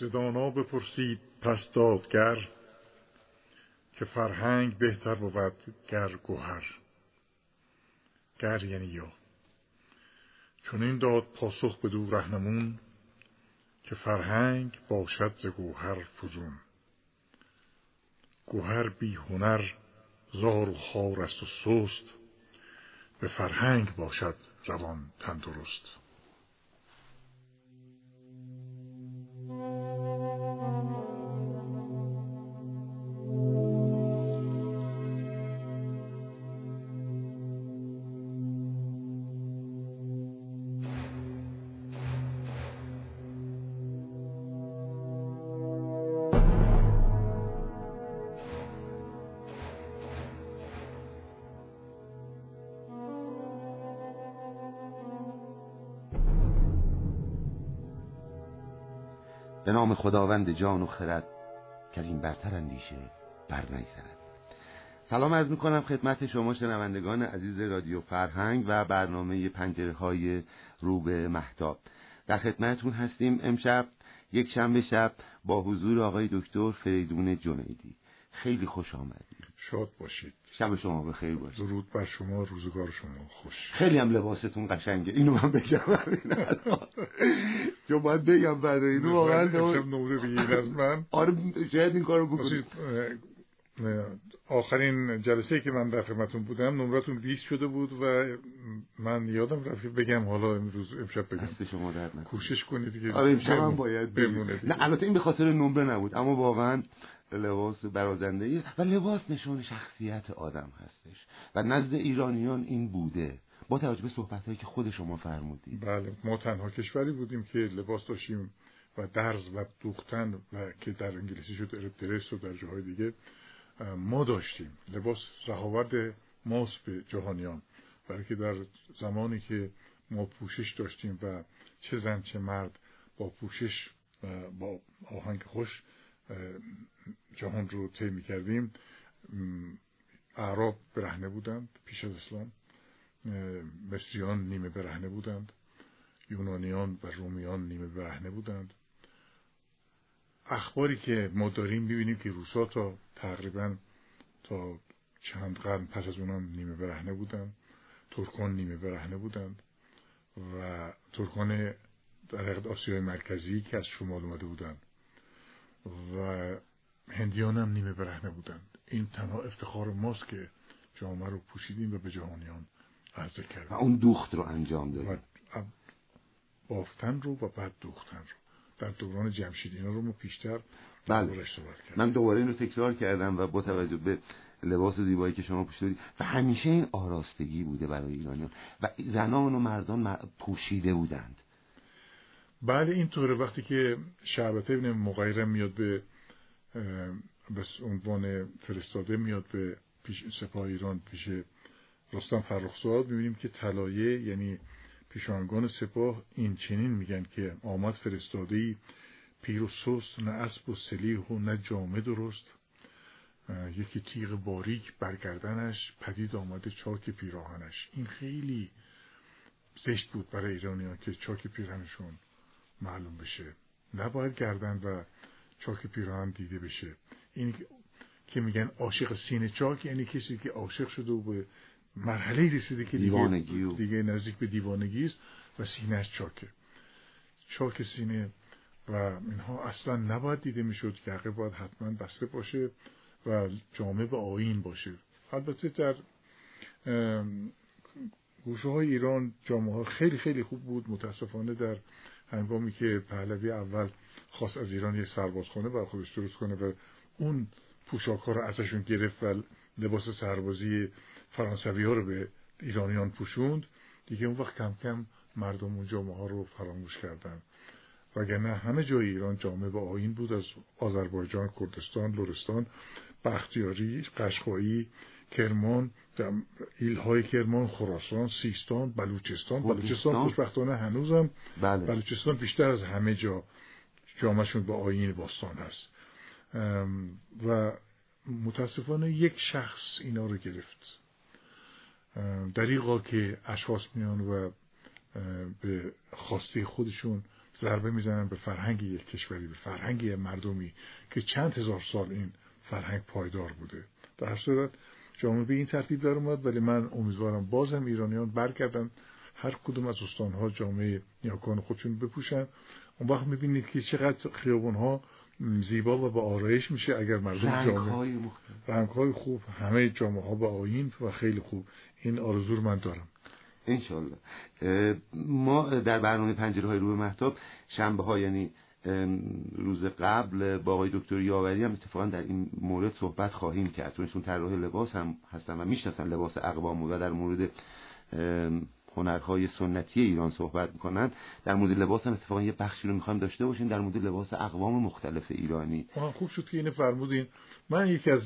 زدانا بپرسید پس دادگر که فرهنگ بهتر بود گر گوهر. گر یعنی یا. چون این داد پاسخ به دو رهنمون که فرهنگ باشد ز گوهر فزون. گوهر بی هنر زار و خار است و سست. به فرهنگ باشد روان تندرست. خداوند جان و خرد این برتر اندیشه بر نگذرد. سلام عرض می‌کنم خدمت شما شنوندگان عزیز رادیو فرهنگ و برنامه پنجره های رو به محتاب در خدمتتون هستیم امشب یک شنبه شب با حضور آقای دکتر فریدون جنیدی. خیلی خوش آمدید شاد باشید. شب شما به خیر باشید درود بر شما روزگار شما خوش. خیلی هم لباستون قشنگه. اینو من بگم. چون باید بگم بعد اینو واقعا نمره بگیرید از من. آره شاید این کارو بکنید آخرین جلسه که من در خدمتتون بودم نمرتون 20 شده بود و من یادم رفت بگم حالا امروز امشب بگم. دست شما درد کوشش کنید که آره امشب هم باید بمونه نه البته این به خاطر نمره نبود. اما واقعا لباس برازنده و لباس نشون شخصیت آدم هستش. و نزد ایرانیان این بوده. با توجه به صحبت هایی که خود شما فرمودید. بله ما تنها کشوری بودیم که لباس داشتیم و درز و دوختن و که در انگلیسی شد درس و در جاهای دیگه ما داشتیم. لباس رهاورد ماست به جهانیان. برای که در زمانی که ما پوشش داشتیم و چه زن چه مرد با پوشش با آهنگ خوش جهان رو طی کردیم اعراب برهنه بودند پیش از اسلام. مصریان نیمه برهنه بودند. یونانیان و رومیان نیمه برهنه بودند. اخباری که ما داریم ببینیم که روسا تا تقریبا تا چند قرن پس از اونان نیمه برهنه بودند. ترکان نیمه برهنه بودند. و ترکان در آسیای مرکزی که از شمال اومده بودند. و هندیان هم نیمه برهنه بودند. این تنها افتخار ماست که جامعه رو پوشیدیم و به جهانیان عرضه کردیم. و اون دوخت رو انجام دادیم. و بافتن رو و بعد دوختن رو. در دوران جمشید اینا رو ما پیشتر بله. من دوباره این رو تکرار کردم و با توجه به لباس زیبایی که شما پوشیدید و همیشه این آراستگی بوده برای ایرانیان. و زنان و مردان پوشیده بودند. بله اینطوره وقتی که شعبت ابن مغیره میاد به به عنوان فرستاده میاد به پیش سپاه ایران پیش رستم فرخزاد می‌بینیم که طلایه یعنی پیشانگان سپاه این چنین میگن که آمد فرستاده ای پیر و سست نه اسب و سلیح و نه جامه درست. یکی تیغ باریک برگردنش پدید آمده چاک پیراهنش. این خیلی زشت بود برای ایرانیان که چاک پیراهنشون معلوم بشه. نباید گردن و چاک پیراهن دیده بشه. این که میگن عاشق سینه چاک یعنی کسی که عاشق شده و به مرحله رسیده که دیگه, دیگه نزدیک به دیوانگی است و سینهش چاکه. چاک سینه و اینها اصلا نباید دیده می‌شد که حقه باید حتما بسته باشه و جامعه به آین باشه. البته در گوشه های ایران جامعه ها خیلی خیلی خوب بود. متاسفانه در هنگامی که پهلوی اول خواست از ایران یه سربازخانه بر خودش درست کنه و اون پوشاک ها رو ازشون گرفت و لباس سربازی فرانسوی ها رو به ایرانیان پوشوند دیگه اون وقت کم کم مردم اون جامعه ها رو فراموش کردن. وگرنه همه جای ایران جامعه با آین بود از آذربایجان، کردستان، لرستان، بختیاری، قشقایی، کرمان، ایلهای کرمان، خراسان، سیستان، بلوچستان. بلوچستان. خوشبختانه هنوزم. بله. بلوچستان بیشتر از همه جا جامعشون با آین باستان هست. و متاسفانه یک شخص اینا رو گرفت. دریقا که اشخاص میان و به خواسته خودشون ضربه می‌زنن به فرهنگ یک کشوری به فرهنگ مردمی که چند هزار سال این فرهنگ پایدار بوده. در صورت جامعه به این ترتیب در اومد ولی من امیدوارم بازم ایرانیان برگردن هر کدوم از استانها جامعه نیاکان خودشون بپوشن. اون وقت می‌بینید که چقدر خیابون ها زیبا و با آرایش میشه اگر مردم جامعه رنگ های خوب همه جامعه ها با آین و خیلی خوب. این آرزو من دارم. انشالله ما در برنامه پنجره های روی محتاب شنبه ها یعنی روز قبل با آقای دکتر یاوری هم اتفاقا در این مورد صحبت خواهیم کرد. چون ایشون طراح لباس هم هستن و می‌شناسن لباس اقوام و در مورد هنرهای سنتی ایران صحبت می‌کنن در مورد لباس هم اتفاقا یه بخشی رو می‌خوایم داشته باشیم. در مورد لباس اقوام مختلف ایرانی. خوب شد که اینو فرمودین. من یکی از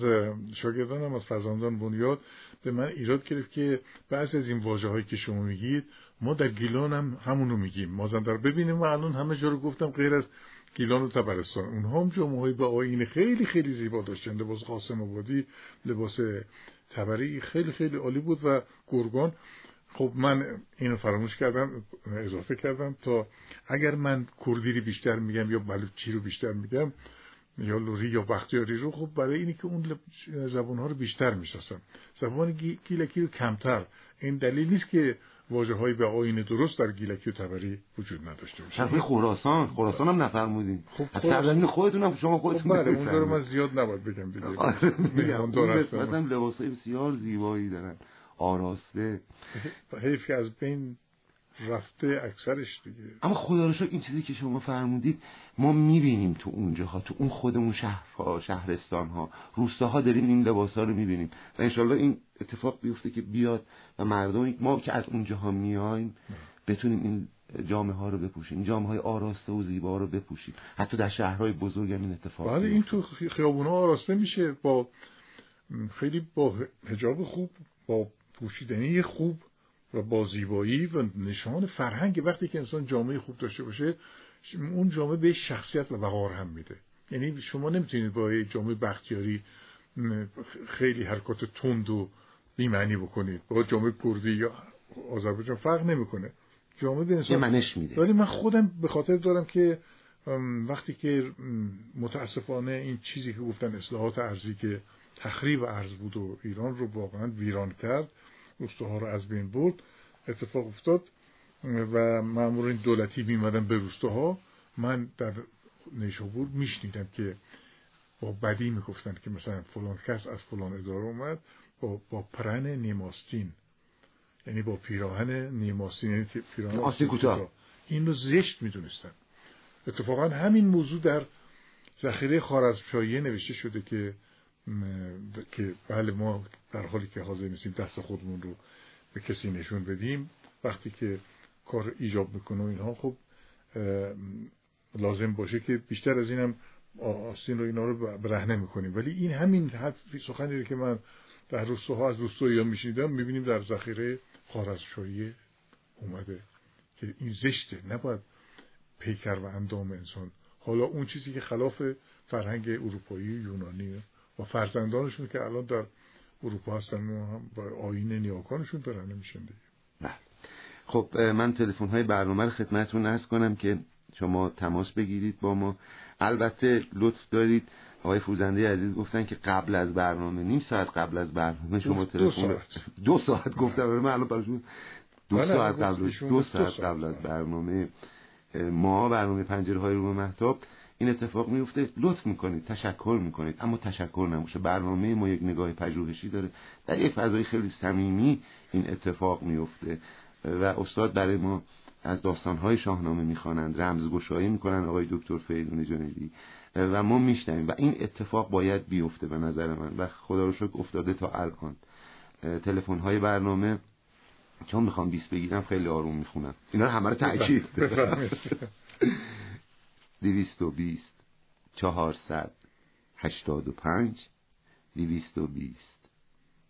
شاگردانم از فرزندان بنیاد به من ایراد گرفت که بعضی از این واژه هایی که شما میگید ما در گیلان هم همونو میگیم. مازندر ببینیم و الان همه جا رو گفتم غیر از گیلان و تبرستان اونها هم جمعه با آین خیلی خیلی زیبا داشتن. لباس قاسم آبادی لباس تبری خیلی خیلی عالی بود و گرگان. خب من اینو فراموش کردم اضافه کردم تا اگر من کردی رو بیشتر میگم یا بلوچی رو بیشتر میگم یا لوری یا بختیاری رو خب برای اینی که اون زبان ها رو بیشتر می‌شناسم. زبان گیلکی رو کمتر. این دلیل نیست که واجه های به آین درست در گیلکی و تبری وجود نداشته باشه. شرقی خراسان. خراسان هم نفرمودین. خب خراسان خودتون هم شما خودتون خب بله اون داره من زیاد نباید بگم دیگه. آره، میگم. مثلا لباس بسیار زیبایی دارن. آراسته. حیف که از بین رفته اکثرش دیگه. اما خدا رو این چیزی که شما فرمودید ما می‌بینیم تو اونجاها تو اون خودمون شهرها شهرستان ها روستاها داریم این لباس ها رو می‌بینیم. و انشالله این اتفاق بیفته که بیاد و مردم ما که از اونجاها میایم بتونیم این جامعه ها رو بپوشیم جامعه های آراسته و زیبا رو بپوشیم. حتی در شهرهای بزرگ هم این اتفاق بله این تو خیابون ها آراسته میشه با خیلی با حجاب خوب با پوشیدنی خوب. و با زیبایی و نشان فرهنگ. وقتی که انسان جامعه خوب داشته باشه اون جامعه به شخصیت و وقار هم میده. یعنی شما نمی‌تونید با جامعه بختیاری خیلی حرکات تند و بیمعنی بکنید. با جامعه کردی یا آذربایجان فرق نمی‌کنه. جامعه به انسان منش میده. ولی من خودم به خاطر دارم که وقتی که متاسفانه این چیزی که گفتن اصلاحات ارزی که تخریب ارز بود و ایران رو واقعا ویران کرد روستاها رو از بین برد اتفاق افتاد و مامورین دولتی میمدن به روستاها. من در نیشابور میشنیدم که با بدی می‌گفتن که مثلا فلان کس از فلان اداره اومد با, با پرن نیماستین. یعنی با پیراهن نیماستین یعنی پیراهن آستین کوتاه. این رو زشت می‌دونستن. اتفاقا همین موضوع در ذخیره خارزمشاهیه نوشته شده که که بله ما در حالی که حاضر نیستیم دست خودمون رو به کسی نشون بدیم وقتی که کار ایجاب می‌کنه و اینها خب لازم باشه که بیشتر از اینم آستین رو اینا رو برهنه می‌کنیم. ولی این همین سخنی که من در روستاها از روستایی ها میشنیدم می‌بینیم در ذخیره خارزشایی اومده که این زشته. نباید پیکر و اندام انسان. حالا اون چیزی که خلاف فرهنگ اروپایی یونانی و فرزندانشون که الان در اروپا هستن هم با آین نیاکانشون دارن نمیشن دیگه بله. خب من تلفن های برنامه رو خدمتتون کنم که شما تماس بگیرید با ما. البته لطف دارید. آقای فوزنده عزیز گفتن که قبل از برنامه نیم ساعت قبل از برنامه شما تلفن دو, دو ساعت گفتم. من الان براشون دو بله، ساعت قبل دو ساعت قبل از برنامه. ما برنامه پنجره های رو محتاب این اتفاق میفته لطف می‌کنید تشکر می‌کنید. اما تشکر نموشه برنامه ما یک نگاه پژوهشی داره. در یک فضای خیلی صمیمی این اتفاق میفته و استاد برای ما از داستانهای شاهنامه می‌خوانند. رمزگشایی می‌کنن آقای دکتر فریدون جنیدی. و ما میشنویم. و این اتفاق باید بیفته به نظر من. و خدا رو شکر افتاده تا الان. تلفن های برنامه. چون می‌خوام 20 بگیرم خیلی آروم می‌خونم. اینا همه رو تاکید دویست و بیست. چهارصد. هشتاد و پنج. دویست و بیست.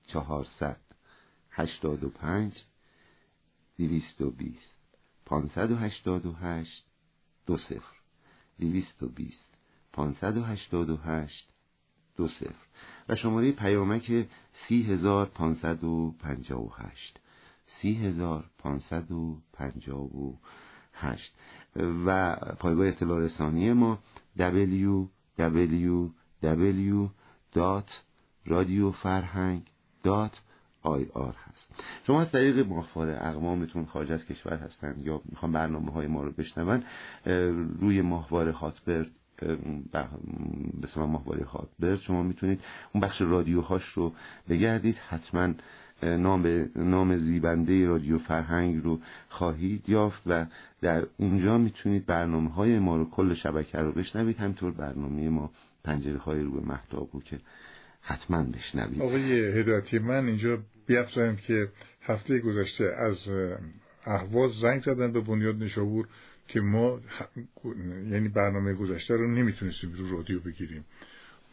چهارصد. هشتاد و پنج. دویست و بیست. پانصد و هشتاد و هشت. دو صفر دویست و بیست. پانصد و هشتاد و هشت. دو صفر و شماره پیامک سی هزار پانصد و پنجاه و هشت. سی هزار پانصد و پنجاه و هشت. و پایگاه اطلاع رسانی ما www.radiofarhang.ir هست. شما از طریق ماهواره اقوامتون خارج از کشور هستن یا می‌خوان برنامه های ما رو بشنون روی ماهواره هاتبرد به اسم ماهواره هاتبرد شما می‌تونید اون بخش رادیوهاش رو بگردید. حتما نام نام زیبنده رادیو فرهنگ رو خواهید یافت و در اونجا می‌تونید برنامه های ما رو کل شبکه رو بشنوید. همینطور برنامه ما پنجره های رو به محتاب رو که حتما بشنوید. آقای هدایتی من اینجا بیافزایم که هفته گذشته از اهواز زنگ زدن به بنیاد نشابور که ما یعنی برنامه گذشته رو نمی‌تونستیم رو رادیو بگیریم.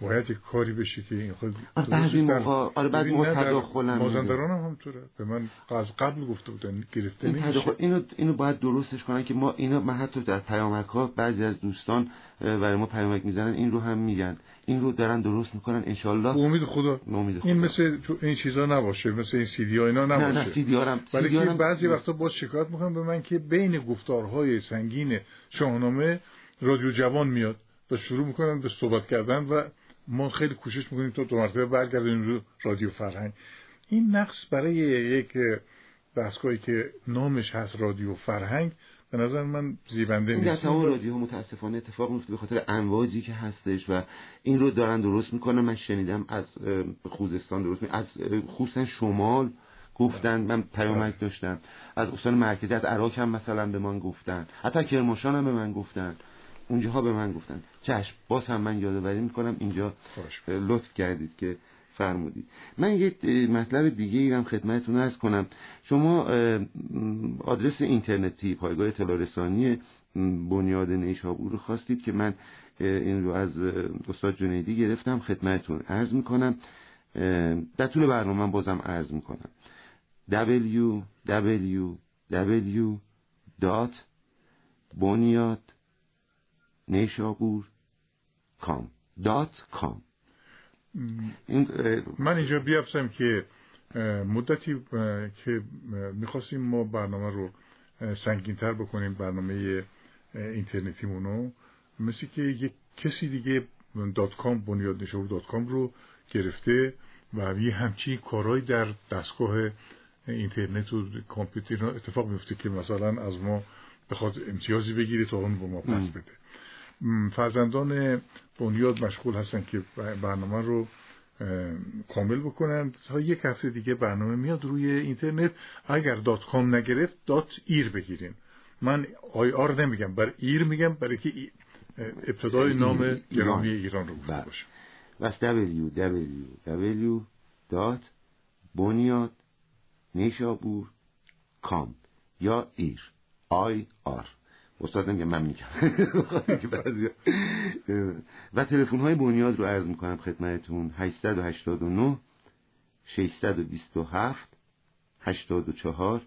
باید یک کاری بشه که این خود آره بعضی موقع آره بعد ما تداخل مازندران هم همطوره به من از قبل گفته بودن گرفته این نمیشه. اینو اینو باید درستش کنن که ما اینو من حتی در پیامک ها بعضی از دوستان برای ما پیامک می‌زنن این رو هم میگن. این رو دارن درست می‌کنن انشالله امید خدا. امید خدا. این مثل این چیزا نباشه مثل این سی دی ها اینا نباشه نه نه سی دی ولی که بعضی وقتا باز شکایت می‌کنن به من که بین گفتارهای سنگین شاهنامه رادیو جوان میاد و شروع می‌کنن به صحبت کردن و ما خیلی کوشش می‌کنیم تا دو مرتبه برگردیم رو رادیو فرهنگ. این نقص برای یک دستگاهی که نامش هست رادیو فرهنگ به نظر من زیبنده نیست در تمام رادیو متاسفانه اتفاق میفته به خاطر امواجی که هستش و این رو دارن درست می‌کنن. من شنیدم از خوزستان درست می از خصوصا شمال گفتن من پیامک داشتم. از استان مرکزی از عراق هم مثلا به من گفتن. حتی کرمانشاه هم به من گفتن. اونجاها به من گفتن. چشم باز هم من یادآوری می‌کنم اینجا لطف کردید که فرمودید. من یک مطلب دیگه ایرم خدمتتون ارز کنم. شما آدرس اینترنتی پایگاه اطلاع رسانی بنیاد نیشابور رو خواستید که من این رو از استاد جنیدی گرفتم. خدمتتون عرض می‌کنم. در طول برنامه بازم عرض می‌کنم. www.bonyad نیشابور کام دات کام. من اینجا بیافزم که مدتی که می‌خواستیم ما برنامه رو سنگینتر بکنیم برنامه اینترنتیمونو مثل که یک کسی دیگه dot com بنیاد نشابور dot com رو گرفته و یه همچین کارهایی در دستگاه اینترنت و کامپیوتر اتفاق میفته که مثلا از ما بخواد امتیازی بگیره تا اون به ما پس بده. فرزندان بنیاد مشغول هستن که برنامه رو کامل بکنن. تا یک هفته دیگه برنامه میاد روی اینترنت. اگر dot com نگرفت dot ایر بگیرین من IR نمیگم بر ایر میگم برای که ابتدای نام گرامی ایران رو گفته باشه. بس www.bonyad یا ایر. IR. استاد نمیگه من میگم و تلفن های بنیاد رو عرض می‌کنم خدمتتون 889 627 84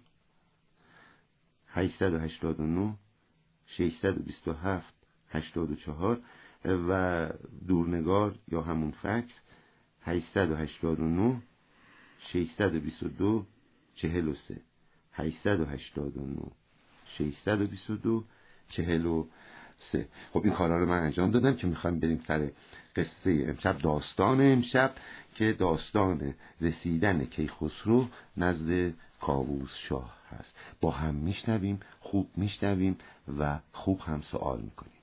889 627 84 و دورنگار یا همون فکس 889 622 43 889 622 چهل و سه. خب این کارا رو من انجام دادم که می‌خوایم بریم سر قصه امشب داستان امشب که داستان رسیدن کیخسرو نزد کاووس شاه هست. با هم میشنویم خوب میشنویم و خوب هم سوال می‌کنیم.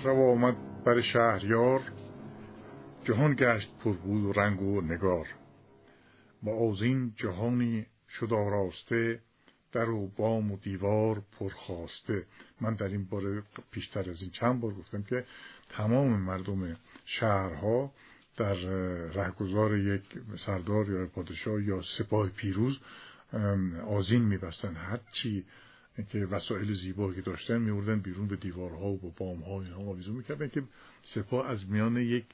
خسرو آمد بر شهریار جهان گشت پر بود و رنگ و نگار. با آزین جهانی شد آراسته در و بام و دیوار پرخواسته من در این باره پیشتر از این چند بار گفتم که تمام مردم شهرها در رهگذار یک سردار یا پادشاه یا سپاه پیروز آزین میبستن. هرچی که وسایل زیبایی که داشتن میوردن بیرون به دیوارها و به بامها اینها آویزون می‌کردن که سپاه از میان یک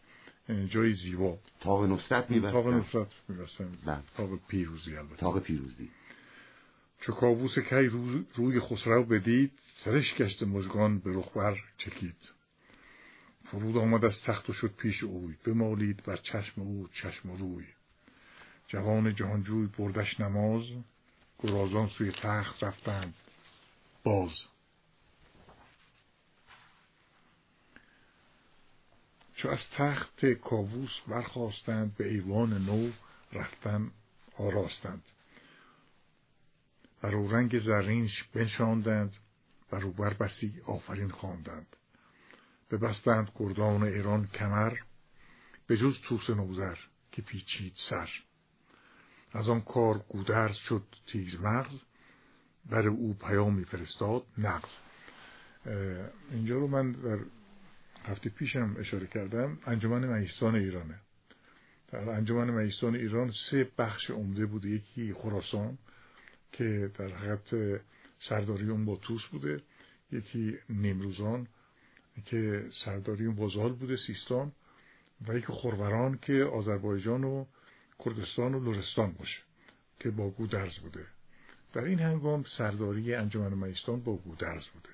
جای زیبا. تاق نصرت میبستن. تاق نصرت میبستن. بله. تاق پیروزی البته. تاق پیروزی. چو کاووس کی روی خسرو بدید سرش گشت مژگان به رخ بر چکید. فرود آمد از تخت و شد پیش اوی. بمالید بر چشم او چشم و روی. جوان جهانجوی بردش نماز. گرازان سوی تخت رفتند. باز چو از تخت کاووس برخواستند به ایوان نو رفتن آراستند. بر رنگ زرینش بنشاندند بر بسی آفرین خواندند. ببستند گردان ایران کمر به جز توس نوزر که پیچید سر. از آن کار گودرز شد تیز مغز بر او پیامی فرستاد نقض اینجا رو من در هفته پیشم اشاره کردم انجمن مهیستان ایرانه. در انجمن مهیستان ایران سه بخش عمده بوده. یکی خراسان که در حقیقت سرداری اون با توس بوده. یکی نیمروزان که سرداری اون بازال بوده سیستان. و یکی خوروران که آذربایجان و کردستان و لرستان باشه که با گودرز بوده. در این هنگام سرداری انجمن مهیستان با گودرز بوده.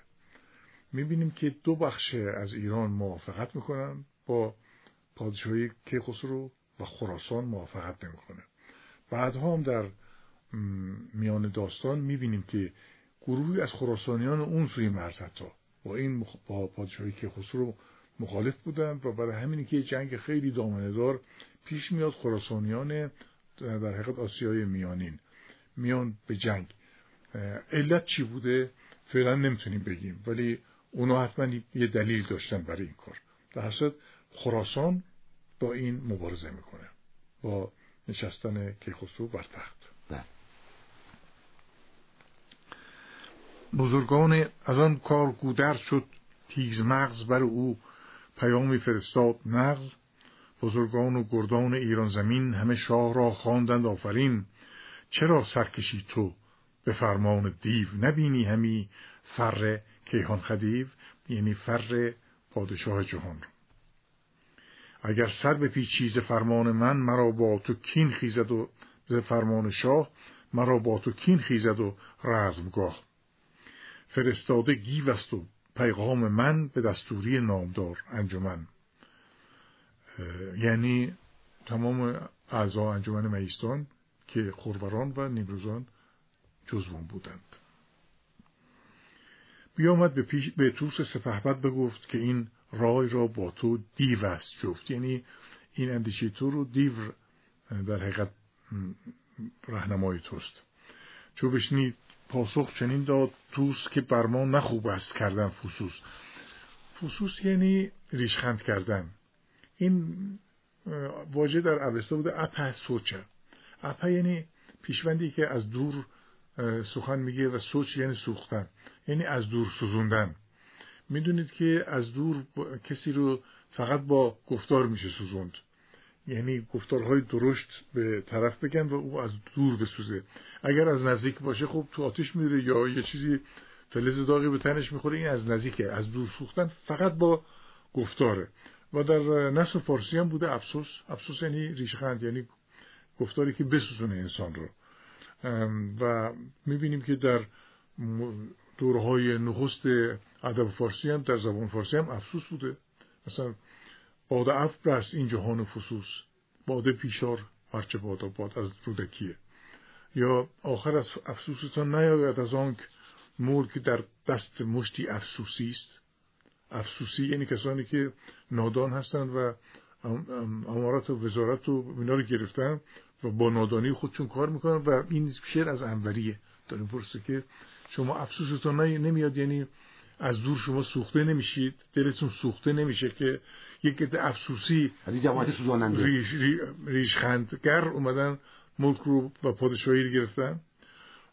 می‌بینیم که دو بخش از ایران موافقت می‌کنن با پادشاهی کیخسرو و خراسان موافقت نمی‌کنه. بعدها هم در میان داستان می‌بینیم که گروهی از خراسانیان اون سوی مرز حتی با این با پادشاهی کیخسرو مخالف بودند و برای همینی که جنگ خیلی دامنهدار پیش میاد خراسانیان در حقیقت آسیای میانین. میان به جنگ. علت چی بوده؟ فعلا نمی‌تونیم بگیم ولی اونا حتما یه دلیل داشتن برای این کار. در حسد خراسان با این مبارزه می‌کنه با نشستن کیخسرو بر تخت. بله. بزرگان از آن کار گودر شد تیز مغز بر او پیامی فرستاد. نغز بزرگان و گردان ایران زمین همه شاه را خواندند آفرین. چرا سرکشی تو به فرمان دیو نبینی همی فر کیهان خدیو یعنی فر پادشاه جهان؟ را اگر سر به چیز فرمان من مرا با تو کین خیزد و ز فرمان شاه مرا با تو کین خیزد و رزمگاه. فرستاده گیو است و پیغام من به دستوری نامدار انجمن. یعنی تمام اعضا انجمن مهیستان که خوروران و نیمروزان جزوان بودند. بیامد به, پیش به توس سپهبد بگفت که این رای را با تو دیو است جفت. یعنی این اندیشه تو رو دیو در حقیقت رهنمای توست. چو بشنید پاسخ چنین داد توس که بر ما نخوب است کردن فسوس. فسوس یعنی ریشخند کردن. این واژه در اوستا بوده اپه سوچه اپه یعنی پیشوندی که از دور سخن میگه و سوچ یعنی سوختن یعنی از دور سوزوندن. می‌دونید که از دور کسی رو فقط با گفتار میشه سوزوند. یعنی گفتارهای درشت به طرف بگن و او از دور بسوزه. اگر از نزدیک باشه خب تو آتش میره یا یه چیزی فلز داغی به تنش می‌خوره این از نزدیکه. از دور سوختن فقط با گفتاره. و در نصف فارسی هم بوده افسوس. افسوس یعنی ریشخند یعنی گفتاری که بسوزونه انسان رو. و می‌بینیم که در دورهای نخست ادب فارسی هم در زبان فارسی هم افسوس بوده. مثلا باد اف برست این جهان فسوس. باده پیشار هرچه بادا باد از رودکیه. یا آخر از افسوستان نیاید از آنک ملک در دست مشتی افسوسی است. افسوسی یعنی کسانی که نادان هستند و امارات و وزارت و اینا رو گرفتن و با نادانی خودشون کار می‌کنن و این شعر از انوریه. داریم پرسه که شما افسوستان نمیاد یعنی از دور شما سوخته نمیشید دلتون سوخته نمیشه که یک عده افسوسی ریش ریشخندگر اومدن ملک رو و پادشاهی رو گرفتن.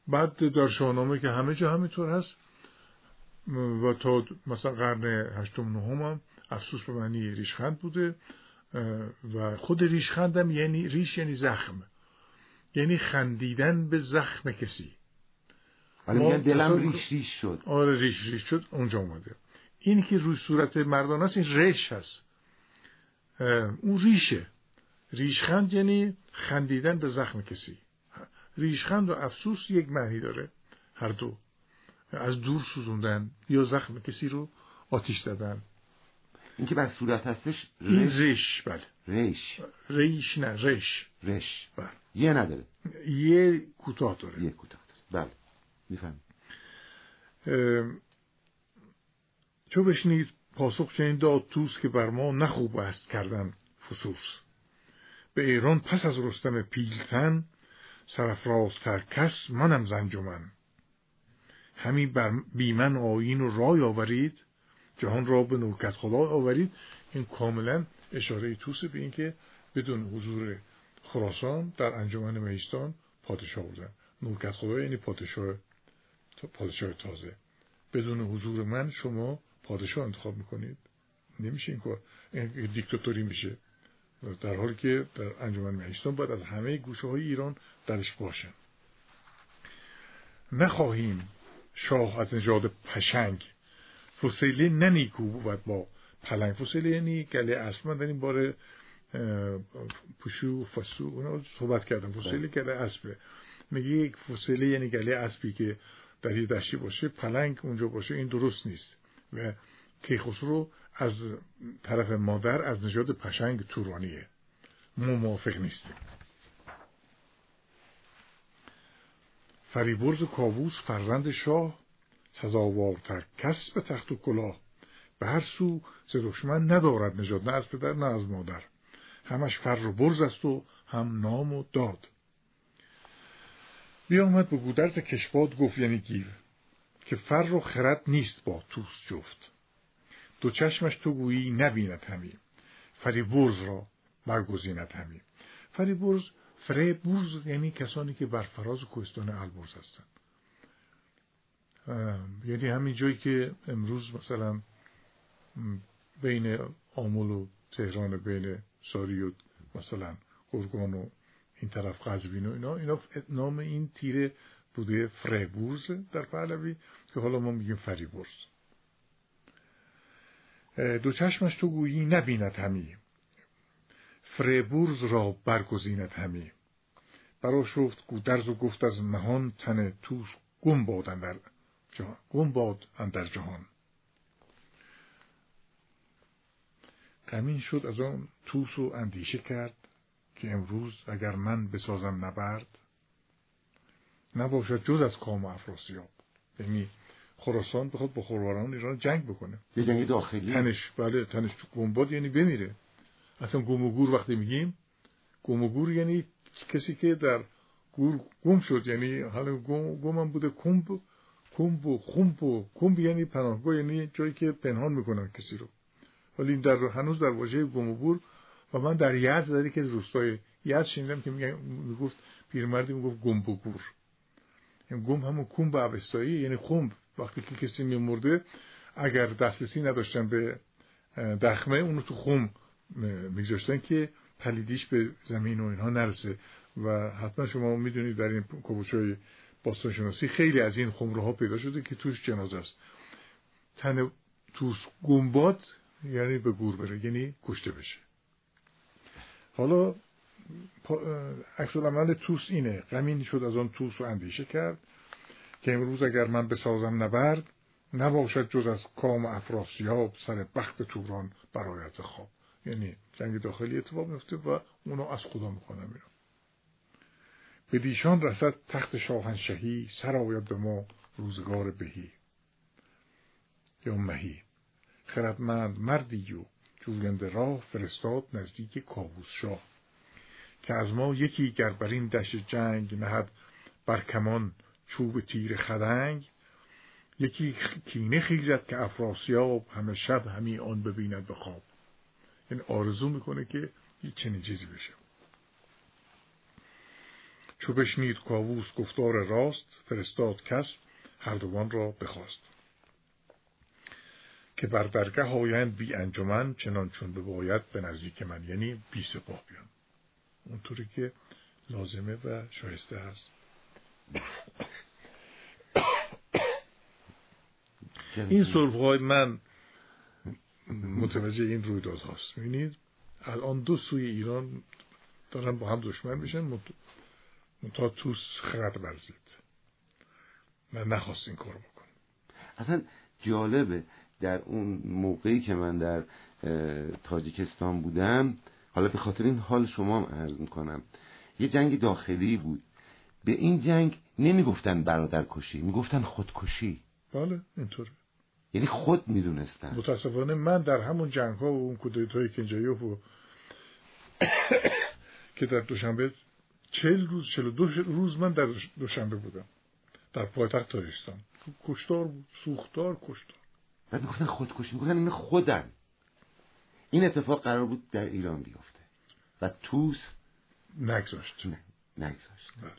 بعد در شاهنامه که همه جا همینطور هست. و تا مثلا قرن هشتم نهم هم افسوس به معنی ریشخند بوده. و خود ریشخند هم یعنی ریش یعنی زخم. یعنی خندیدن به زخم کسی. ولی دلم ریش ریش شد. آره ریش ریش شد اونجا اومده. این که روی صورت مردان هست این ریش هست. اون ریشه. ریشخند یعنی خندیدن به زخم کسی. ریشخند و افسوس یک معنی داره. هر دو. از دور سوزوندن یا زخم کسی رو آتیش دادن این که بر صورت هستش ریش این ریش بله. ریش ریش نه ریش ریش بله. یه نداره. یه کوتاه داره. یه کوتاه داره. بله. میفهم چو بشنید پاسخ چنین داد توس که بر ما نخوب است کردن فسوس. به ایران پس از رستم پیلتن تر کس منم زنجمن. همی بر بیمن آیین و رای آورید جهان را به نوکت خدا آورید. این کاملا اشاره توسه به اینکه بدون حضور خراسان در انجمن مهستان پادشاه بودن. نوکت خدا یعنی پادشاه پادشاه تازه. بدون حضور من شما پادشاه انتخاب می‌کنید. نمیشه این کار. دیکتاتوری میشه. در حالی که در انجمن مهستان باید از همه گوشه های ایران درش باشن. نخواهیم شاه از نژاد پشنگ فسیله ننیکو بود با پلنگ فسیله یعنی گله اسب من در این باره پوشو فسو اونا صحبت کردم فسیله بله. گله اسبه. میگه یک فسیله یعنی گله اسبی که در یه دشتی باشه پلنگ اونجا باشه این درست نیست. و کیخسرو از طرف مادر از نژاد پشنگ تورانیه. ما موافق نیستیم فریبرز کاووس فرزند شاه سزاوارتر کس به تخت و کلاه. به هر سو ز دشمن ندارد نژاد نه از پدر نه از مادر. همش فر و برز است و هم نام و داد. بیامد به گودرز کشباد گفت یعنی گیو که فر و خرد نیست با توس جفت. دو چشمش تو گویی نبیند همی فریبرز را برگزیند همی. فریبرز فریبرز یعنی کسانی که بر فراز کوهستان البرز هستند. یعنی همین جایی که امروز مثلا بین آمول و تهران بین ساری و مثلا گرگان و این طرف قزوین و اینا اینا نام این تیره بوده فریبورز در پهلوی که حالا ما میگیم فریبورز. دو چشمش تو گویی نبیند همی. فریبورز را برگزیند همی. برا شفت گودرز و گفت از مهان تن توس گم بادن در گم باد در جهان. غمین شد از آن توس و اندیشه کرد که امروز اگر من بسازم نبرد نباشد جز از کام و افراسیاب یعنی خراسان بخواد با خرواران ایران جنگ بکنه. یه جنگ داخلی؟ تنش بله تنش گنباد یعنی بمیره. اصلا گم و گور وقتی میگیم گم و گور یعنی کسی که در گور گم شد. یعنی حالا گم, گم هم بوده کمب کمب و خمب و کمب یعنی پناهگاه یعنی جایی که پنهان می‌کنن کسی رو. ولی در هنوز در واژه گم و من در یزد داری که روستای یزد شنیدم که می‌گفت پیرمردی می‌گفت گم و یعنی گم همون کمب اوستایی یعنی خمب. وقتی که کسی میمرده اگر دسترسی نداشتن به دخمه اونو تو خم میگذاشتن که پلیدیش به زمین و اینها نرسه. و حتما شما می‌دونید در این کبوچای باستان شناسی خیلی از این خمره ها پیدا شده که توش جنازه است. تن توس گنباد یعنی به گور بره یعنی کشته بشه. حالا عکس عمل توس اینه. غمین شد از آن توس و اندیشه کرد که امروز اگر من بسازم نبرد نباشد جز از کام افراسیاب سر بخت توران برایت خواب. یعنی جنگ داخلی اتفاق میفته و اونو از خدا می‌کنم اینا به دیشان رسد تخت شاهنشهی سر آید به ما روزگار بهی. یا مهی خردمند مردی و جوینده راه فرستاد نزدیک کاووس شاه که از ما یکی گر بر این دشت جنگ نهد بر کمان چوب تیر خدنگ یکی کینه خیزد که افراسیاب همه شب همی آن ببیند به خواب. یعنی آرزو می‌کنه که یه چنین چیزی بشه. چو بشنید کاووس گفتار راست فرستاد کس هر دوان را بخواست. که بر درگه آیند بی انجمن چنان چون باید به نزدیک من یعنی بی سپاه بیان اونطوری که لازمه و شایسته هست. این های من متوجه این رویداد هاست. می‌بینید الان دو سوی ایران دارن با هم دشمن میشن تا توس خرد برزید. و نخواست این کار بکن اصلا جالبه در اون موقعی که من در تاجیکستان بودم حالا به خاطر این حال شما عرض می‌کنم یه جنگ داخلی بود. به این جنگ نمی‌گفتن برادر کشی می‌گفتن خودکشی بله اینطور یعنی خود می‌دونستن. متاسفانه من در همون جنگ ها و اون کودت های کنجایوف و که در دوشنبه چل روز چل دو روز من در دوشنبه بودم. در پایتخت تاجیکستان. کشتار بود سوختار کشتار. بعد می‌گفتن خودکشی می‌گفتن این خودن. این اتفاق قرار بود در ایران بیفته. و توس نگذاشت. نه نگذاشت. بله.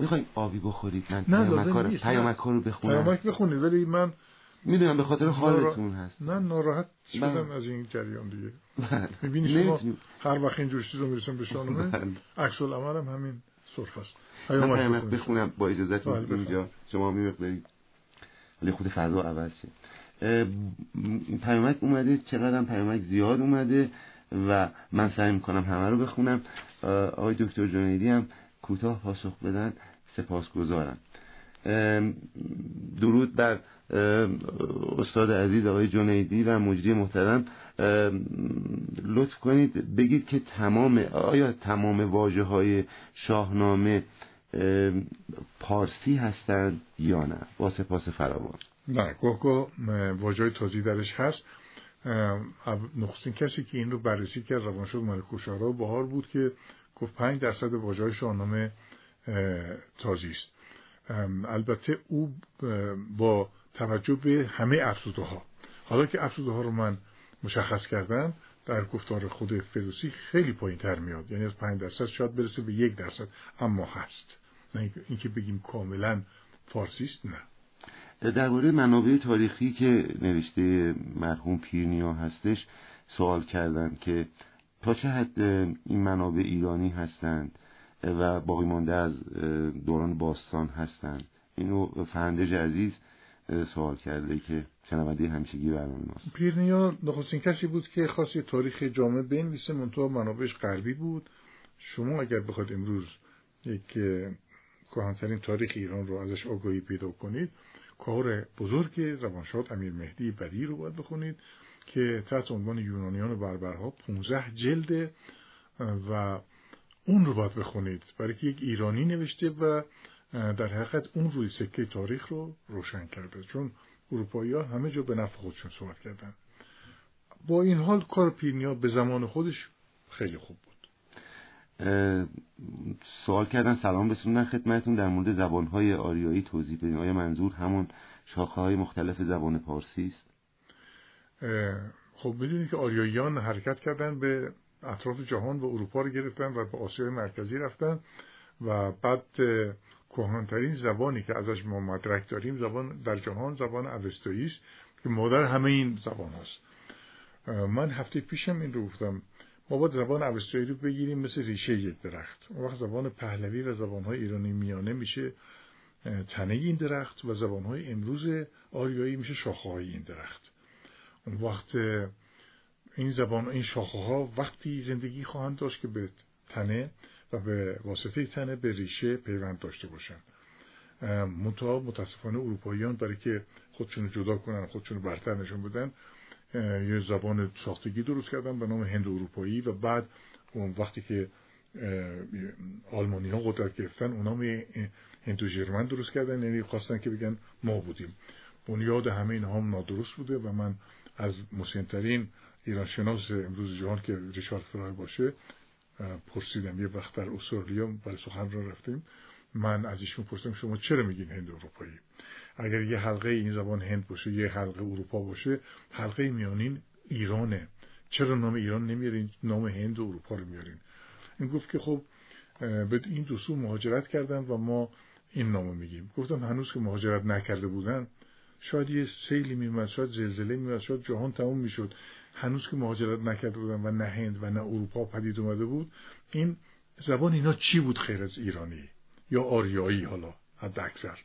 می‌خواین آبی بخورید؟ من پیامک پیامک رو بخونم. پیامک بخونید ولی من می‌دونم به خاطر حالتون هست. نه ناراحت شدم بله. از این جریان دیگه. بله. می‌بینی شما هر وقت این جوشتی رو می‌رسم به شانومه بله. عکس العملم همین صرف است. پیامک بخونم با اجازتون اینجا. شما میمقدارید ولی خود فضا عوض شه. پیامک اومده چقدر پیامک زیاد اومده و من سعی می‌کنم همه رو بخونم. آقای دکتر جنیدی هم کوتاه پاسخ بدن سپاسگزارم. درود بر استاد عزیز آقای جنیدی و مجری محترم لطف کنید بگید که تمام آیا تمام واجه های شاهنامه پارسی هستند یا نه؟ با سپاس فراوان. نه واجه های تازی درش هست. نخستین کسی که این رو بررسی کرد روانشد ملک و بهار بود که گفت پنج درصد واجه های شاهنامه تازی است. البته او با توجه به همه افزوده ها حالا که افزوده ها رو من مشخص کردم در گفتار خود فردوسی خیلی پایین تر میاد. یعنی از پنج درصد شاید برسه به یک درصد اما هست. نه اینکه بگیم کاملا فارسیست نه. درباره منابع تاریخی که نوشته مرحوم پیرنیا هستش سوال کردن که تا چه حد این منابع ایرانی هستند و باقی مانده از دوران باستان هستند. اینو فهندج عزیز سوال کرده که شنونده همیشگی برنامه ماست. پیرنیا نخستین کسی بود که خاصی تاریخ جامعه بنویسه منتها منابعش غربی بود. شما اگر بخواید امروز یک کهانترین تاریخ ایران رو ازش آگاهی پیدا کنید کار بزرگ روانشاد امیر مهدی بری رو باید بخونید که تحت عنوان یونانیان و بربرها 15 جلده و اون رو باید بخونید. برای که یک ایرانی نوشته و در حقیقت اون روی سکه تاریخ رو روشن کرده چون اروپایی ها همه جا به نفع خودشون صحبت کردن. با این حال کار پیرنیا به زمان خودش خیلی خوب بود. سوال کردن سلام رسوندن خدمتون در مورد زبانهای آریایی توضیح بدین. آیا منظور همون شاخه های مختلف زبان پارسی است؟ خب بدونید که آریاییان حرکت کردن به اطراف جهان و اروپا رو گرفتن و به آسیای مرکزی رفتن و بعد کهانترین زبانی که ازش ما مدرک داریم زبان در جهان زبان اوستایی است که مادر همه این زبان هست من هفته پیشم این رو گفتم. ما باید زبان اوستایی رو بگیریم مثل ریشه یک درخت. اون وقت زبان پهلوی و زبانهای ایرانی میانه میشه تنه این درخت و زبانهای امروز آریایی میشه شاخه های این درخت. اون وقت این زبان این شاخه ها وقتی زندگی خواهند داشت که به تنه و به واسطه تنه به ریشه پیوند داشته باشن. منتها متاسفانه اروپاییان برای که خودشون جدا کنن خودشون برتر نشون بدن یه زبان ساختگی درست کردن به نام هند اروپایی و بعد اون وقتی که آلمانی ها قدرت گرفتن اونا هندو جرمن درست کردن یعنی خواستن که بگن ما بودیم. بنیاد همه این هم نادرست بوده و من از مسینترین ایران شناس امروز جهان که ریچارد فرای باشه پرسیدم. یه وقت در استرالیا برای سخن را رفتیم. من از ایشون پرسیدم شما چرا میگین هند اروپایی؟ اگر یه حلقه این زبان هند باشه یه حلقه اروپا باشه حلقه میانین ایرانه. چرا نام ایران نمیارین؟ نام هند و اروپا رو میارین؟ این گفت که خب به این دو سو مهاجرت کردن و ما این نامو میگیم. گفتم هنوز که مهاجرت نکرده بودن شاید یه سیلی میومد شاید زلزله میومد شاید جهان تموم می‌شد. هنوز که مهاجرت نکرده بودن و نه هند و نه اروپا پدید اومده بود این زبان اینا چی بود خیر از ایرانی یا آریایی حالا حد اکثر؟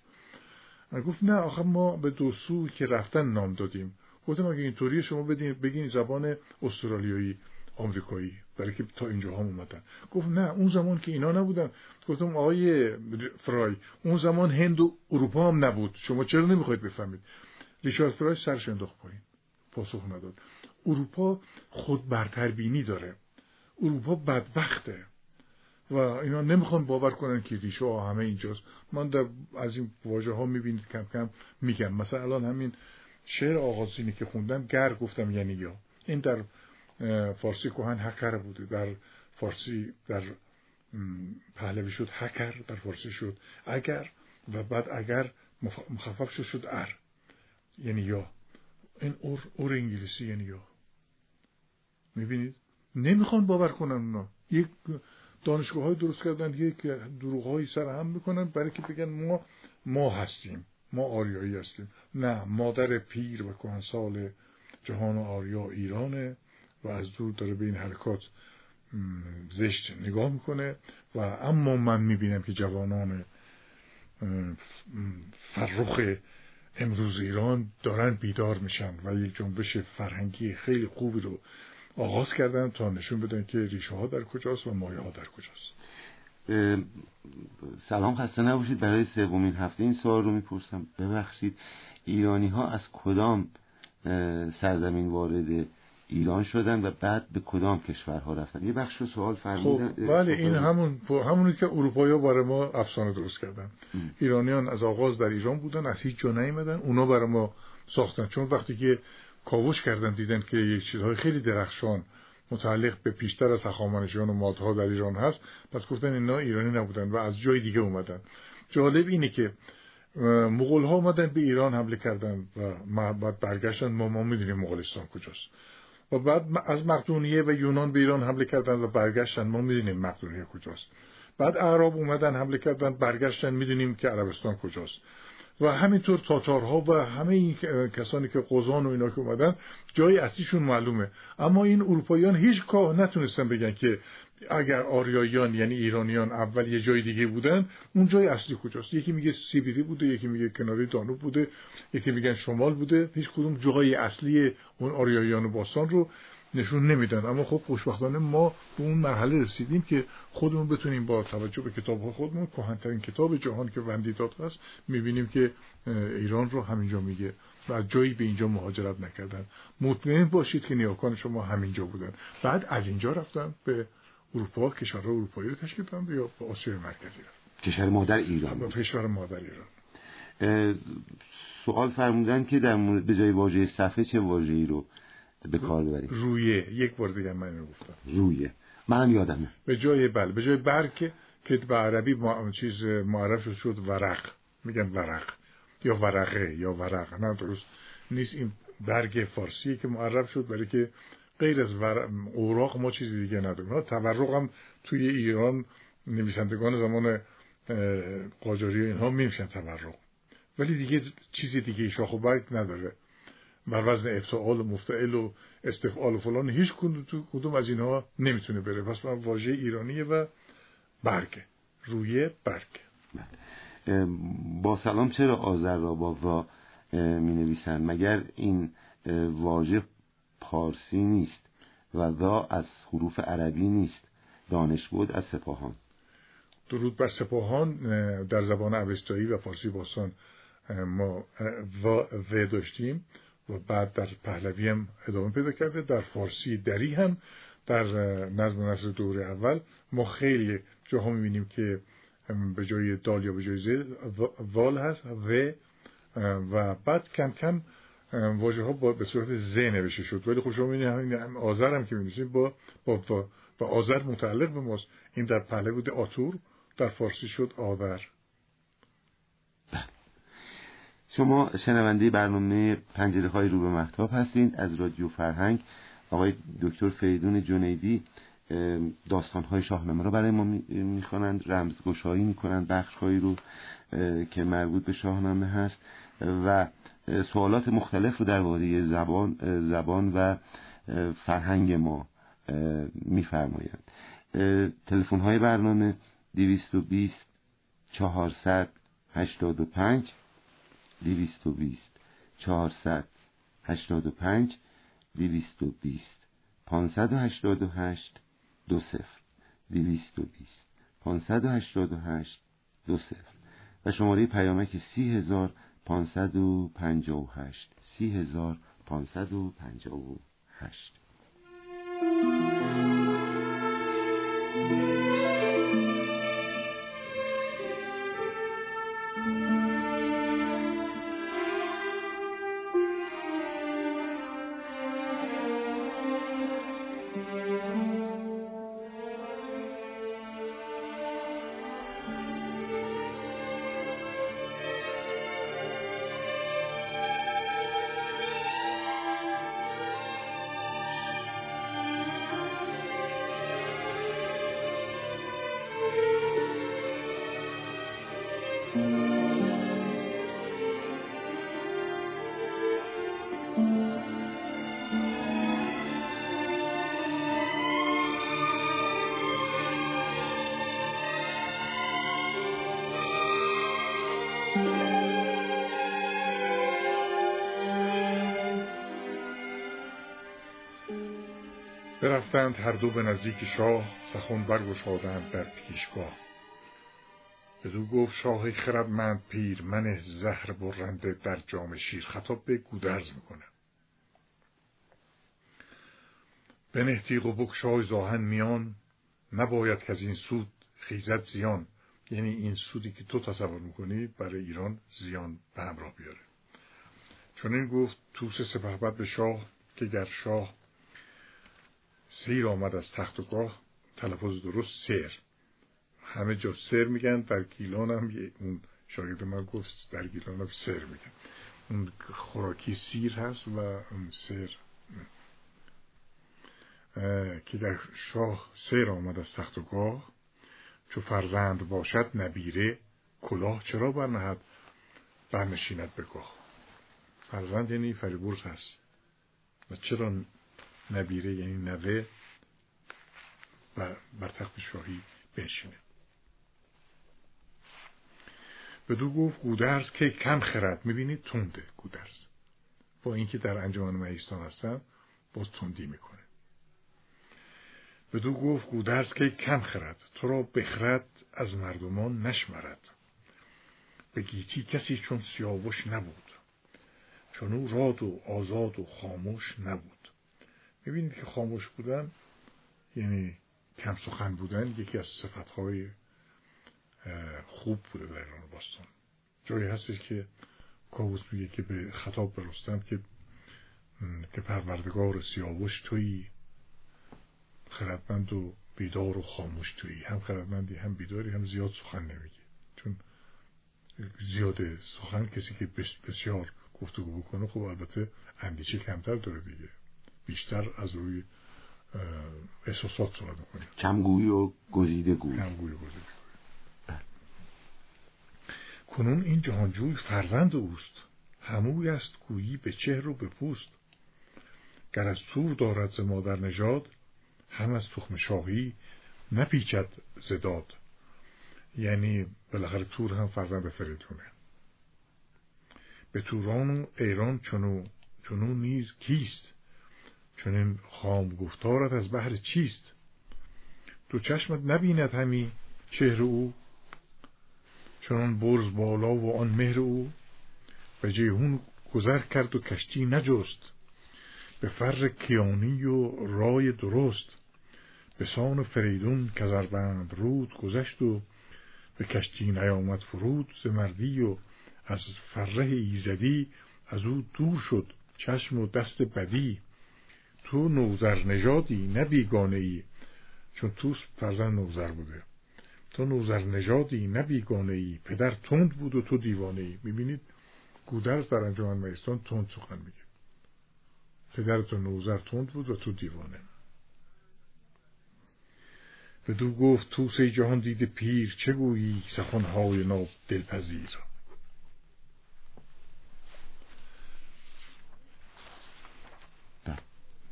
گفت نه آخه ما به دو سو که رفتن نام دادیم. گفتم اگه اینطوری شما بدین بگین زبان استرالیایی آمریکایی برای که تا اینجا هم اومدن. گفت نه اون زمان که اینا نبودن. گفتم آقای فرای اون زمان هند و اروپا هم نبود. شما چرا نمی‌خواید بفهمید؟ ریچارد فرای سرش انداخت پایین. پاسخ نداد. اروپا خود برتربینی داره. اروپا بدبخته. و اینا نمی‌خوان باور کنن که ریشه همه اینجاست. من در از این واژه ها می‌بینید کم کم میگم. مثلا الان همین شعر آغازینی که خوندم گر گفتم یعنی یا. این در فارسی کهن حکر بوده در فارسی در پهلوی شد حکر در فارسی شد اگر و بعد اگر مخفف شد شد ار. یعنی یا. این اور, اور انگلیسی یعنی یا. می‌بینید نمی‌خوان باور کنن اونا. یک دانشگاه های درست کردن یک دروغ های سر هم می‌کنن برای که بگن ما ما هستیم. ما آریایی هستیم. نه مادر پیر و کهنسال جهان آریا ایرانه و از دور داره به این حرکات زشت نگاه می‌کنه و اما من می‌بینم که جوانان فرخ امروز ایران دارن بیدار میشن و یک جنبش فرهنگی خیلی خوبی رو آغاز کردن تا نشون بدن که ریشه ها در کجاست و مایه ها در کجاست. سلام خسته نباشید. برای سومین هفته این سوال رو می‌پرسم. ببخشید ایرانی ها از کدام سرزمین وارد ایران شدن و بعد به کدام کشورها رفتن؟ یه بخش سوال فرمودن. خب بله این همون همونی که اروپایی برای ما افسانه درست کردن. ایرانیان از آغاز در ایران بودن از هیچ جا نیومدن اونا برای ما ساختن. چون وقتی که کاوش کردن دیدن که یک چیزهای خیلی درخشان متعلق به پیشتر از هخامنشیان و مادها در ایران هست. پس گفتن اینا ایرانی نبودن و از جای دیگه اومدن. جالب اینه که مغول ها اومدن به ایران حمله کردن و بعد برگشتن. ما ما می‌دونیم مغولستان کجاست. و بعد از مقدونیه و یونان به ایران حمله کردن و برگشتن. ما می‌دونیم مقدونیه کجاست. بعد اعراب اومدن حمله کردن برگشتن. می‌دونیم که عربستان کجاست. و همینطور تاتارها و همه این کسانی که قوزان و اینا که اومدن جای اصلیشون معلومه. اما این اروپاییان هیچ کاه نتونستن بگن که اگر آریاییان یعنی ایرانیان اول یه جای دیگه بودن اون جای اصلی کجاست؟ یکی میگه سیبیری بوده یکی میگه کناری دانوب بوده یکی میگن شمال بوده. هیچ کدوم جای اصلی اون آریاییان و باستان رو نشون نمیدن. اما خب خوشبختانه ما به اون مرحله رسیدیم که خودمون بتونیم با توجه به کتاب ها خودمون کهنترین کتاب جهان که وندیداد هست می‌بینیم که ایران رو همینجا میگه و از جایی به اینجا مهاجرت نکردن. مطمئن باشید که نیاکان شما همینجا بودن. بعد از اینجا رفتن به اروپا کشورهای اروپایی رو تشکیل دادن یا به آسیای مرکزی رفتن. کشور مادر ایران کشور مادر ایران. سوال فرمودن که در مورد به جای واژه صفحه چه واژه‌ای رو به کار ببریم رویه. یک بار دیگه من گفتم. رویه. من یادمه. به جای بله به جای برگ که به عربی ما... چیز معرف شد ورق. میگن ورق. یا ورقه یا ورق. نه درست نیست. این برگ فارسی که معرب شد برای که غیر از ور... اوراق ما چیزی دیگه نداریم. تورق هم توی ایران نویسندگان زمان قاجاری اینها میمیشن تورق. ولی دیگه چیزی دیگه شاخ و برگ نداره. بر وزن افتعال و مفتعل و استفعال و فلان هیچ کدوم از اینها نمی‌تونه بره. پس من واژه ایرانیه و برگ روی برگ. با سلام چرا آذر را با وا می نویسن مگر این واژه پارسی نیست و وا از حروف عربی نیست؟ دانش بود از سپاهان. درود بر سپاهان در زبان اوستایی و فارسی باستان ما و داشتیم. و بعد در پهلوی هم ادامه پیدا کرده. در فارسی دری هم در نظم نصر دوره اول ما خیلی جاها می‌بینیم که به جای دال یا به جای زل وال هست و و بعد کم کم واژه ها به صورت ز نوشته شد. ولی خب شما می‌بینید همین آذر هم که می‌بینید با با, با, آذر متعلق به ماست. این در پهلوی بوده آتور در فارسی شد آذر. شما شنونده برنامه پنجره های رو به محتاب هستید از رادیو فرهنگ آقای دکتر فریدون جنیدی داستانهای شاهنامه رو برای ما می‌خوانند رمزگشایی می‌کنند بخشهایی رو که مربوط به شاهنامه هست و سوالات مختلف رو درباره زبان زبان و فرهنگ ما میفرمایند. تلفن های برنامه 220 400 85 220 400 85 220 588 دو صفر 220 588 دو صفر. و شماره پیامک سی هزار پانصد و پنجاه و هشت سی هزار پانصد و پنجاه و هشت. برفتند هر دو به نزدیک شاه سخن برگشادند در پیشگاه. بدو گفت شاه خردمند پیر من زهر برنده در جام شیر خطاب به گودرز می‌کنه بنه تیغ و بکشای زاهن میان نباید که از این سود خیزت زیان. یعنی این سودی که تو تصور می‌کنی برای ایران زیان به همراه بیاره. چون این گفت توس سپهبد به شاه که گر شاه سیر آمد از تخت و گاه. تلفظ درست سیر همه جا سر میگن در گیلان هم اون شاگرد من گفت در گیلان هم سر میگن. اون خوراکی سیر هست و اون سر. که در شاه سیر آمد از تخت و گاه. چو فرزند باشد نبیره کلاه چرا برنهد؟ برنشیند به گاه. فرزند یعنی فریبرز هست. و چرا نبیره یعنی نوه و بر تخت شاهی بنشینه. دو گفت گودرز که کم خرد؟ می‌بینید تنده گودرز. با اینکه در انجمن مهیستان هستن باز تندی می‌کنه. دو گفت گودرز که کم خرد؟ تو را بخرد از مردمان نشمرد. به گیتی کسی چون سیاوش نبود چون او راد و آزاد و خاموش نبود. می‌بینید که خاموش بودن یعنی کم سخن بودن یکی از صفتهای خوب بوده در ایران باستان. جایی هستش که کاووس میگه که به خطاب برستم که که پروردگار سیاوش تویی خردمند و بیدار و خاموش تویی. هم خردمندی هم بیداری هم زیاد سخن نمیگی چون زیاد سخن کسی که بسیار گفتگو بکنه خب البته اندیشه کمتر داره دیگه. بیشتر از روی احساسات صحبت می‌کنیم. کمگویی و گزیده گویی کمگویی و گزیده بله. کنون این جهانجوی فرزند اوست. هموی است گویی به چهر و به پوست. گر از تور دارد ز مادر نژاد هم از تخم شاهی نپیچد زداد یعنی بالاخره تور هم فرزند فریدونه. به توران و ایران چنو چنو نیز کیست؟ چون این خام گفتارت از بحر چیست؟ تو چشمت نبیند همی چهر او چون برز بالا و آن مهر او. به جیهون گذر کرد و کشتی نجست. به فر کیانی و رای درست. به سان فریدون کزربند رود گذشت و به کشتی نیامد فرود ز مردی و از فره ایزدی از او دور شد. چشم و دست بدی تو نوزر نژادی نه بیگانه ای چون توس فرزند نوزر بوده. تو نوزر نژادی نه بیگانه ای پدر تند بود و تو دیوانه ای می‌بینید؟ گودرز در انجمن مهستان تند سخن میگه. پدر تو نوزر تند بود و تو دیوانه. دو گفت توس جهان دیده پیر چه گویی سخنهای ناب دلپذیر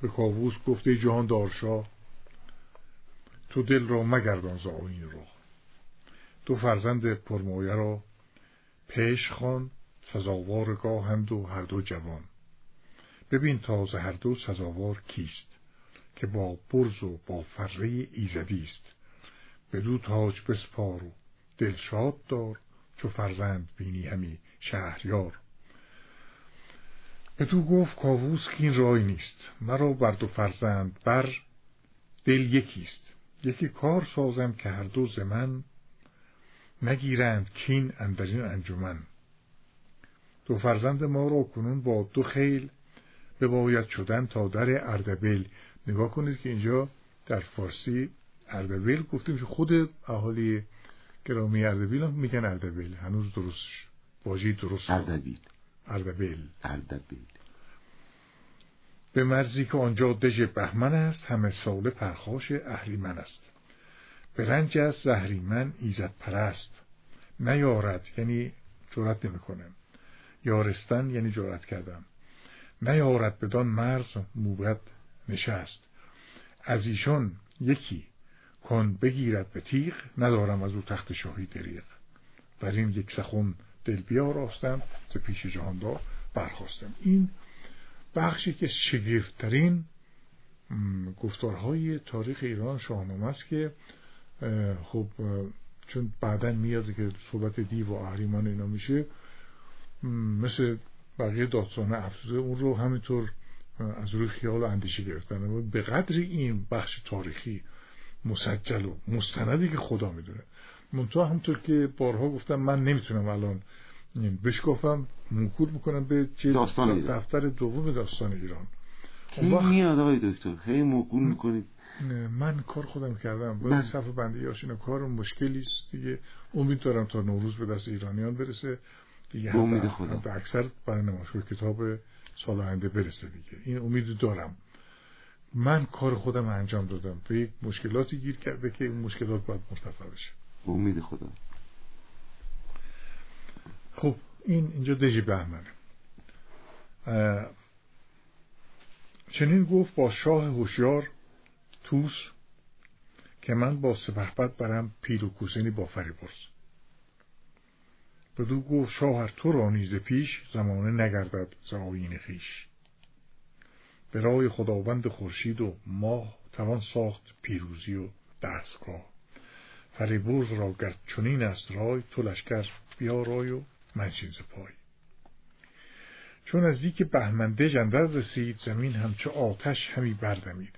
به کاووس گفته جهان دارشا تو دل را مگردان ز آیین رو. دو فرزند پرمایه را پیش خوان سزاوار گاهند و هر دو جوان. ببین تازه هر دو سزاوار کیست که با برز و با فره ایزدی است. دو تاج بسپار و دلشاد دار چو فرزند بینی همی شهریار. دو گفت کاووس که این رای نیست. مرا بر دو فرزند بر دل یکیست یکی کار سازم که هر دو زمن نگیرند کین اندرین انجمن. دو فرزند ما را کنون با دو خیل بباید شدن تا در اردبیل. نگاه کنید که اینجا در فارسی اردبیل گفتیم که خود اهالی گرامی اردبیل هم میگن اردبیل. هنوز درست واژه درست. اردبیل. اردبیل اردبیل به مرزی که آنجا دژ بهمن است همه سال پرخاش اهریمن است. به رنج از زهریمن ایزد پرست. نیارد یعنی جرأت نمی‌کنه یارستن یعنی جرأت کردن نیارد بدان مرز موبت نشست. از ایشان یکی کن بگیرد به تیغ ندارم از او تخت شاهی دریغ. بر این یک سخون دل بیاراستم ز پیش جهاندار برخواستم این بخشی که شگفتترین گفتارهای تاریخ ایران شاهنامه است که خب چون بعدا میاد که صحبت دیو و اهریمن اینا میشه مثل بقیه داستان افزوده اون رو همینطور از روی خیال و اندیشه گرفتن. و به قدر این بخش تاریخی مسجل و مستندی که خدا می‌دونه. منتها همونطور که بارها گفتم من نمی‌تونم الان گفتم موکول می‌کنم به داستان دفتر دوم داستان ایران. کی میاد آقای دکتر؟ خیلی موکول می‌کنید. من کار خودم کردم. باید صفحه بندی یاشین کار مشکلی است دیگه. امید دارم تا نوروز به دست ایرانیان برسه. دیگه امید خدا. اکثر برای نمایشگاه کتاب سال آینده برسه دیگه. این امید دارم. من کار خودم انجام دادم. به یک مشکلاتی گیر کرده که این مشکلات باید مرتفع بشه. امید خدا. خب این اینجا دژی بهمنه. چنین گفت با شاه هوشیار توس که من با سپهبد برم پیر و کوسنی با فریبرز بدو گفت شاه تو را نیز پیش زمانه نگردد ز آیین خویش. به رای خداوند خورشید و ماه توان ساخت پیروزی و دستگاه. فریبرز را گر چنین است رای تو لشکر بیا رای و منشین پای. چون از دیک بهمنده جندر رسید زمین همچه آتش همی بردمید.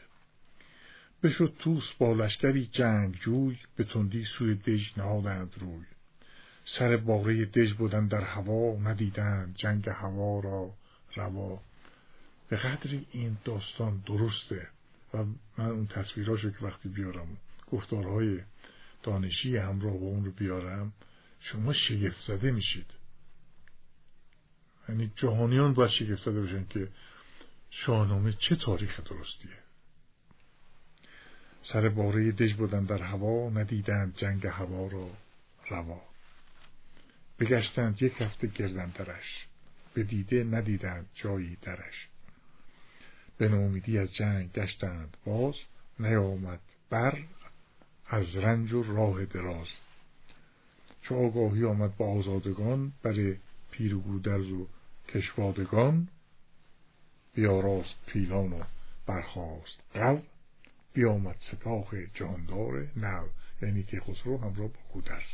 بشد توس با لشکری جنگ جوی به تندی سوی دژ نهادند روی. سر باقی دژ بودن در هوا ندیدند جنگ هوا را روا. به قدری این داستان درسته و من اون تصویراشو که وقتی بیارم گفتارهای دانشی همراه با اون رو بیارم شما شگفت زده میشید. یعنی جهانیان باید شگفت زده باشن که شاهنامه چه تاریخ درستیه. سر باره دژ بودن در هوا ندیدند جنگ هوا را روا. بگشتند یک هفته گردن درش به دیده ندیدند جایی درش. به نومیدی از جنگ گشتند باز نیامد بر از رنج و راه دراز. چو آگاهی آمد با آزادگان بر پیر و و کشوادگان بیاراست پیلان و برخواست قو بیامد سپاه جاندار نو یعنی که خسرو همراه با گودرز.